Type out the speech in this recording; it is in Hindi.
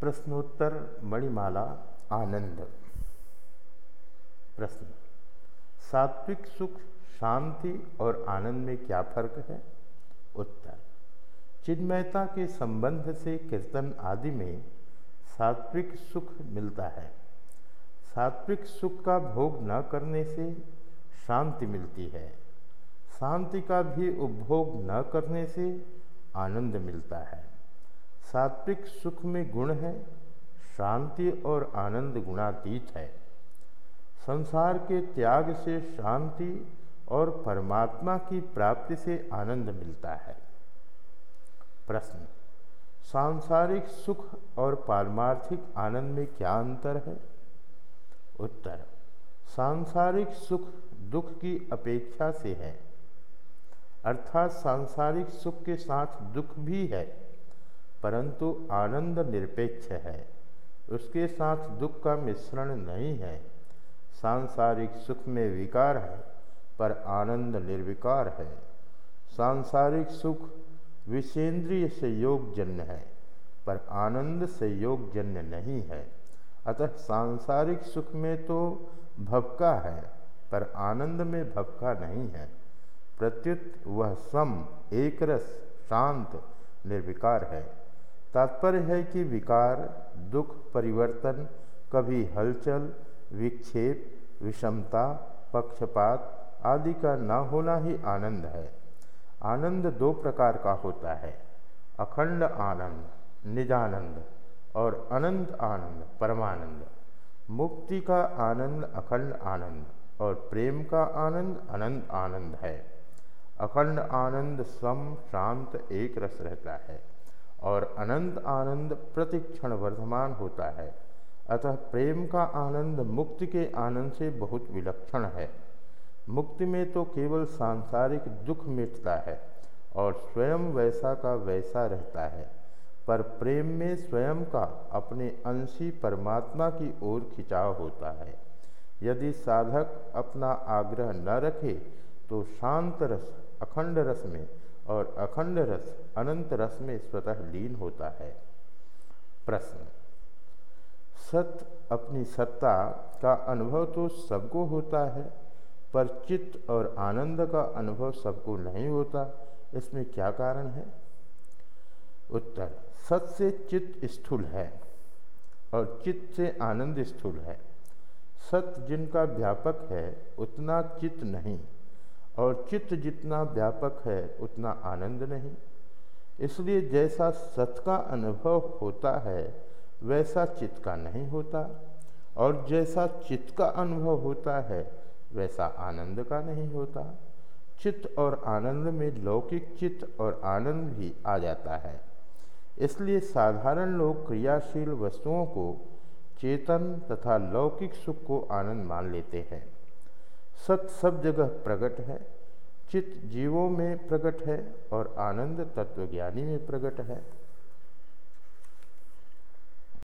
प्रश्नोत्तर मणिमाला आनंद। प्रश्न। सात्विक सुख, शांति और आनंद में क्या फ़र्क है? उत्तर। चिन्मयता के संबंध से कीर्तन आदि में सात्विक सुख मिलता है। सात्विक सुख का भोग न करने से शांति मिलती है। शांति का भी उपभोग न करने से आनंद मिलता है। सात्विक सुख में गुण है, शांति और आनंद गुणातीत है। संसार के त्याग से शांति और परमात्मा की प्राप्ति से आनंद मिलता है। प्रश्न, सांसारिक सुख और पारमार्थिक आनंद में क्या अंतर है? उत्तर, सांसारिक सुख दुख की अपेक्षा से है। अर्थात सांसारिक सुख के साथ दुख भी है। परंतु आनंद निरपेक्ष है। उसके साथ दुख का मिश्रण नहीं है। सांसारिक सुख में विकार है, पर आनंद निर्विकार है। सांसारिक सुख विषेंद्रिय से योगजन्य है, पर आनंद से योगजन्य नहीं है। अतः सांसारिक सुख में तो भवका है, पर आनंद में भवका नहीं है। प्रत्युत वह सम, एक रस, शांत, निर्विकार है। तात्पर्य है कि विकार, दुख, परिवर्तन, कभी हलचल, विक्षेप, विषमता, पक्षपात आदि का न होना ही आनंद है। आनंद दो प्रकार का होता है, अखंड आनंद, निजानंद और अनंत आनंद, परमानंद। मुक्ति का आनंद अखंड आनंद और प्रेम का आनंद अनंत आनंद है। अखंड आनंद सम, शांत, एक रस रहता है। और अनंत आनंद प्रतिक्षण वर्धमान होता है। अतः प्रेम का आनंद मुक्ति के आनंद से बहुत विलक्षण है। मुक्ति में तो केवल सांसारिक दुख मिटता है और स्वयं वैसा का वैसा रहता है। पर प्रेम में स्वयं का अपने अंशी परमात्मा की ओर खिंचाव होता है। यदि साधक अपना आग्रह न रखे तो शांत रस अखंड रस में और अखंड रस अनंत रस में स्वतः लीन होता है। प्रश्न। सत अपनी सत्ता का अनुभव तो सबको होता है, पर चित्त और आनंद का अनुभव सबको नहीं होता। इसमें क्या कारण है? उत्तर। सत से चित्त स्थूल है और चित्त से आनंद स्थूल है। सत जिनका व्यापक है, उतना चित्त नहीं। और चित्त जितना व्यापक है, उतना आनंद नहीं। इसलिए जैसा सत का अनुभव होता है, वैसा चित्त का नहीं होता। और जैसा चित्त का अनुभव होता है, वैसा आनंद का नहीं होता। चित्त और आनंद में लौकिक चित्त और आनंद भी आ जाता है। इसलिए साधारण लोग क्रियाशील वस्तुओं को चेतन तथा लौकिक सुख को आनंद मान लेते हैं। सत सब जगह प्रकट है, चित जीवों में प्रकट है और आनंद तत्वज्ञानी में प्रकट है।